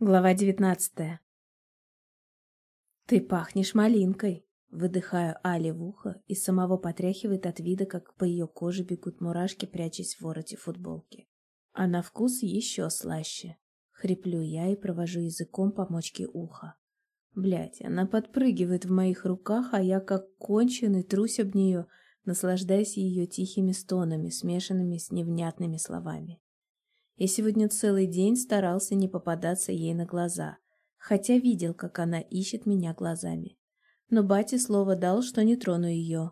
Глава девятнадцатая. «Ты пахнешь малинкой!» Выдыхаю Али в ухо и самого потряхивает от вида, как по ее коже бегут мурашки, прячась в вороте футболки. А на вкус еще слаще. Хриплю я и провожу языком по мочке уха. Блять, она подпрыгивает в моих руках, а я как конченый трусь об нее, наслаждаясь ее тихими стонами, смешанными с невнятными словами. Я сегодня целый день старался не попадаться ей на глаза, хотя видел, как она ищет меня глазами. Но батя слово дал, что не трону ее.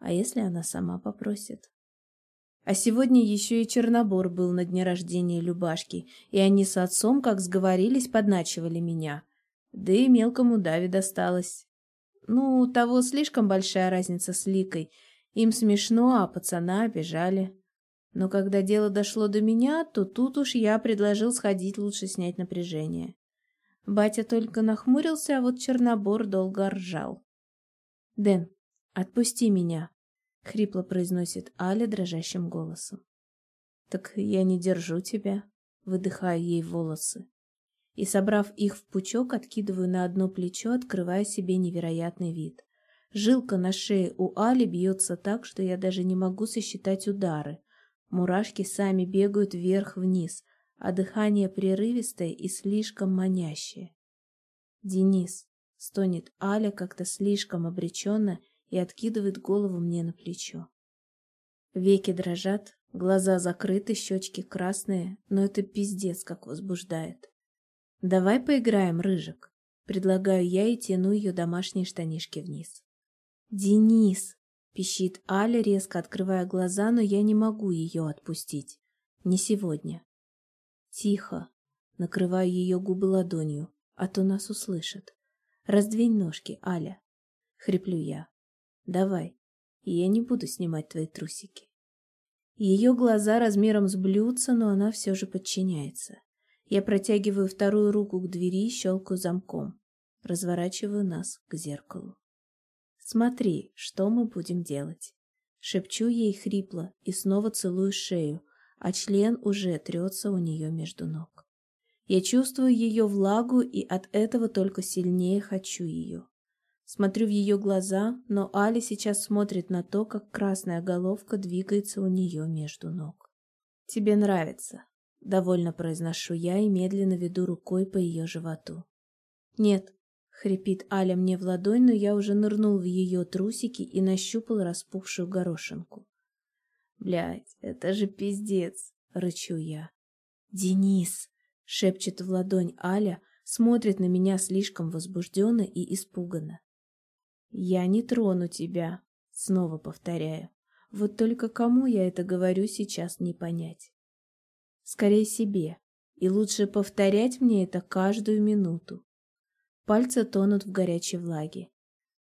А если она сама попросит? А сегодня еще и Чернобор был на дне рождения Любашки, и они с отцом, как сговорились, подначивали меня. Да и мелкому Даве досталось. Ну, у того слишком большая разница с Ликой. Им смешно, а пацана обижали. Но когда дело дошло до меня, то тут уж я предложил сходить лучше снять напряжение. Батя только нахмурился, а вот Чернобор долго ржал. «Дэн, отпусти меня», — хрипло произносит Аля дрожащим голосом. «Так я не держу тебя», — выдыхаю ей волосы. И, собрав их в пучок, откидываю на одно плечо, открывая себе невероятный вид. Жилка на шее у Али бьется так, что я даже не могу сосчитать удары, Мурашки сами бегают вверх-вниз, а дыхание прерывистое и слишком манящее. «Денис», — стонет Аля как-то слишком обреченно и откидывает голову мне на плечо. Веки дрожат, глаза закрыты, щечки красные, но это пиздец как возбуждает. «Давай поиграем, Рыжик», — предлагаю я и тяну ее домашние штанишки вниз. «Денис!» Пищит Аля, резко открывая глаза, но я не могу ее отпустить. Не сегодня. Тихо. Накрываю ее губы ладонью, а то нас услышат. Раздвинь ножки, Аля. Хриплю я. Давай. И я не буду снимать твои трусики. Ее глаза размером с блюдца, но она все же подчиняется. Я протягиваю вторую руку к двери и щелкаю замком. Разворачиваю нас к зеркалу. Смотри, что мы будем делать. Шепчу ей хрипло и снова целую шею, а член уже трется у нее между ног. Я чувствую ее влагу и от этого только сильнее хочу ее. Смотрю в ее глаза, но Али сейчас смотрит на то, как красная головка двигается у нее между ног. «Тебе нравится», — довольно произношу я и медленно веду рукой по ее животу. «Нет, Хрипит Аля мне в ладонь, но я уже нырнул в ее трусики и нащупал распухшую горошинку. Блять, это же пиздец, рычу я. Денис, шепчет в ладонь Аля, смотрит на меня слишком возбужденно и испуганно. Я не трону тебя, снова повторяю. Вот только кому я это говорю сейчас не понять. Скорее себе. И лучше повторять мне это каждую минуту. Пальцы тонут в горячей влаге.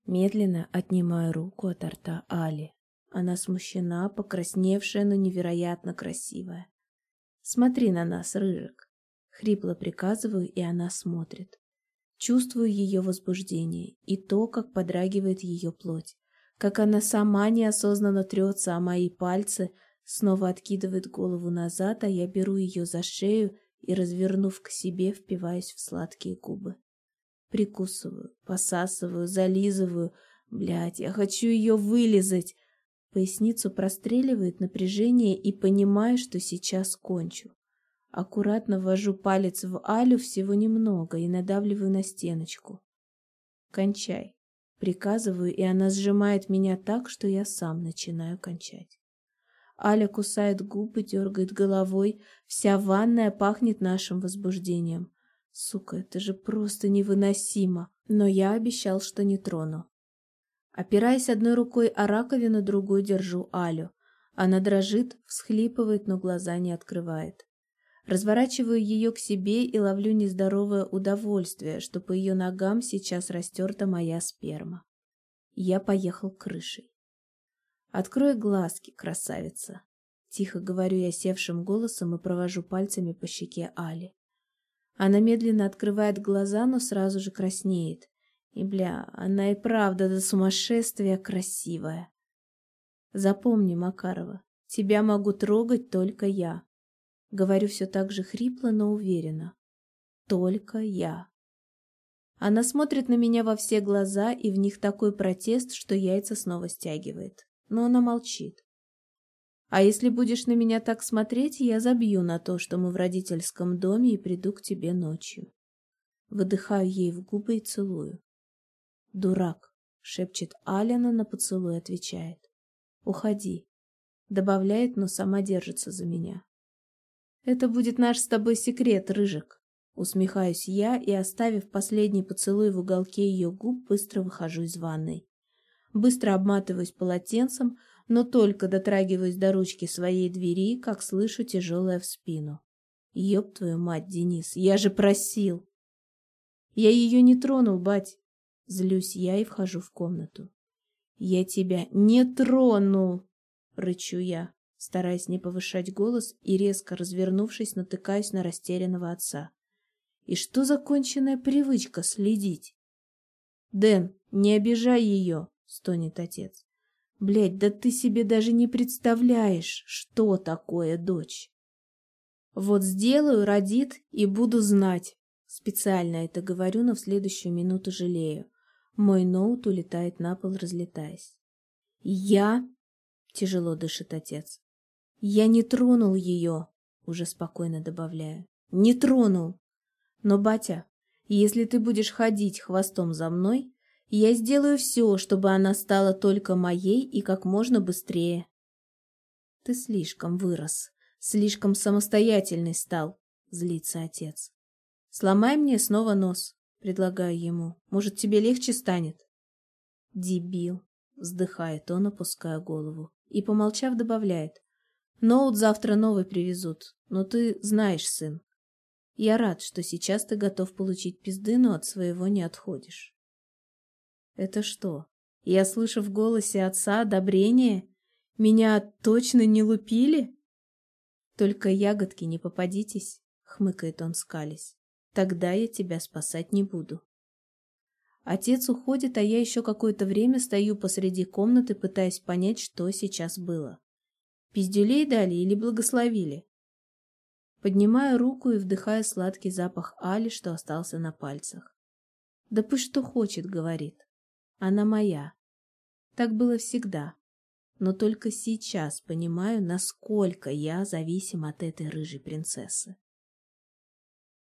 Медленно отнимаю руку от рта Али. Она смущена, покрасневшая, но невероятно красивая. «Смотри на нас, Рыжик!» Хрипло приказываю, и она смотрит. Чувствую ее возбуждение и то, как подрагивает ее плоть, как она сама неосознанно трется о мои пальцы, снова откидывает голову назад, а я беру ее за шею и, развернув к себе, впиваюсь в сладкие губы. Прикусываю, посасываю, зализываю. Блядь, я хочу ее вылизать. Поясницу простреливает напряжение и понимаю, что сейчас кончу. Аккуратно ввожу палец в Алю всего немного и надавливаю на стеночку. Кончай. Приказываю, и она сжимает меня так, что я сам начинаю кончать. Аля кусает губы, дергает головой. Вся ванная пахнет нашим возбуждением. Сука, это же просто невыносимо. Но я обещал, что не трону. Опираясь одной рукой о раковину, другую держу Алю. Она дрожит, всхлипывает, но глаза не открывает. Разворачиваю ее к себе и ловлю нездоровое удовольствие, что по ее ногам сейчас растерта моя сперма. Я поехал крышей. «Открой глазки, красавица!» Тихо говорю я севшим голосом и провожу пальцами по щеке Али. Она медленно открывает глаза, но сразу же краснеет. И, бля, она и правда до сумасшествия красивая. Запомни, Макарова, тебя могу трогать только я. Говорю все так же хрипло, но уверенно. Только я. Она смотрит на меня во все глаза, и в них такой протест, что яйца снова стягивает. Но она молчит. А если будешь на меня так смотреть, я забью на то, что мы в родительском доме и приду к тебе ночью. Выдыхаю ей в губы и целую. Дурак, шепчет Алина, на поцелуй отвечает. Уходи. Добавляет, но сама держится за меня. Это будет наш с тобой секрет, Рыжик. Усмехаюсь я и, оставив последний поцелуй в уголке ее губ, быстро выхожу из ванной. Быстро обматываюсь полотенцем, но только дотрагиваюсь до ручки своей двери, как слышу тяжелое в спину. Ёб твою мать, Денис, я же просил. Я ее не тронул, бать. Злюсь я и вхожу в комнату. Я тебя не тронул, рычу я, стараясь не повышать голос и резко развернувшись, натыкаюсь на растерянного отца. И что за конченная привычка следить? Дэн, не обижай ее, стонет отец. Блядь, да ты себе даже не представляешь, что такое дочь. Вот сделаю, родит и буду знать. Специально это говорю, но в следующую минуту жалею. Мой ноут улетает на пол, разлетаясь. Я... Тяжело дышит отец. Я не тронул ее, уже спокойно добавляю. Не тронул. Но, батя, если ты будешь ходить хвостом за мной, я сделаю все, чтобы она стала только моей и как можно быстрее. Ты слишком вырос, слишком самостоятельный стал, злится отец. Сломай мне снова нос, предлагаю ему. Может, тебе легче станет? Дебил, вздыхает он, опуская голову. И, помолчав, добавляет. Ноут завтра новый привезут, но ты знаешь, сын. Я рад, что сейчас ты готов получить пизды, но от своего не отходишь. Это что? Я слышу в голосе отца одобрение? Меня точно не лупили? Только ягодки не попадитесь, хмыкает он скались. Тогда я тебя спасать не буду. Отец уходит, а я еще какое-то время стою посреди комнаты, пытаясь понять, что сейчас было. Пиздюлей дали или благословили? Поднимаю руку и вдыхаю сладкий запах Али, что остался на пальцах. Да пусть что хочет, говорит. Она моя. Так было всегда. Но только сейчас понимаю, насколько я зависим от этой рыжей принцессы.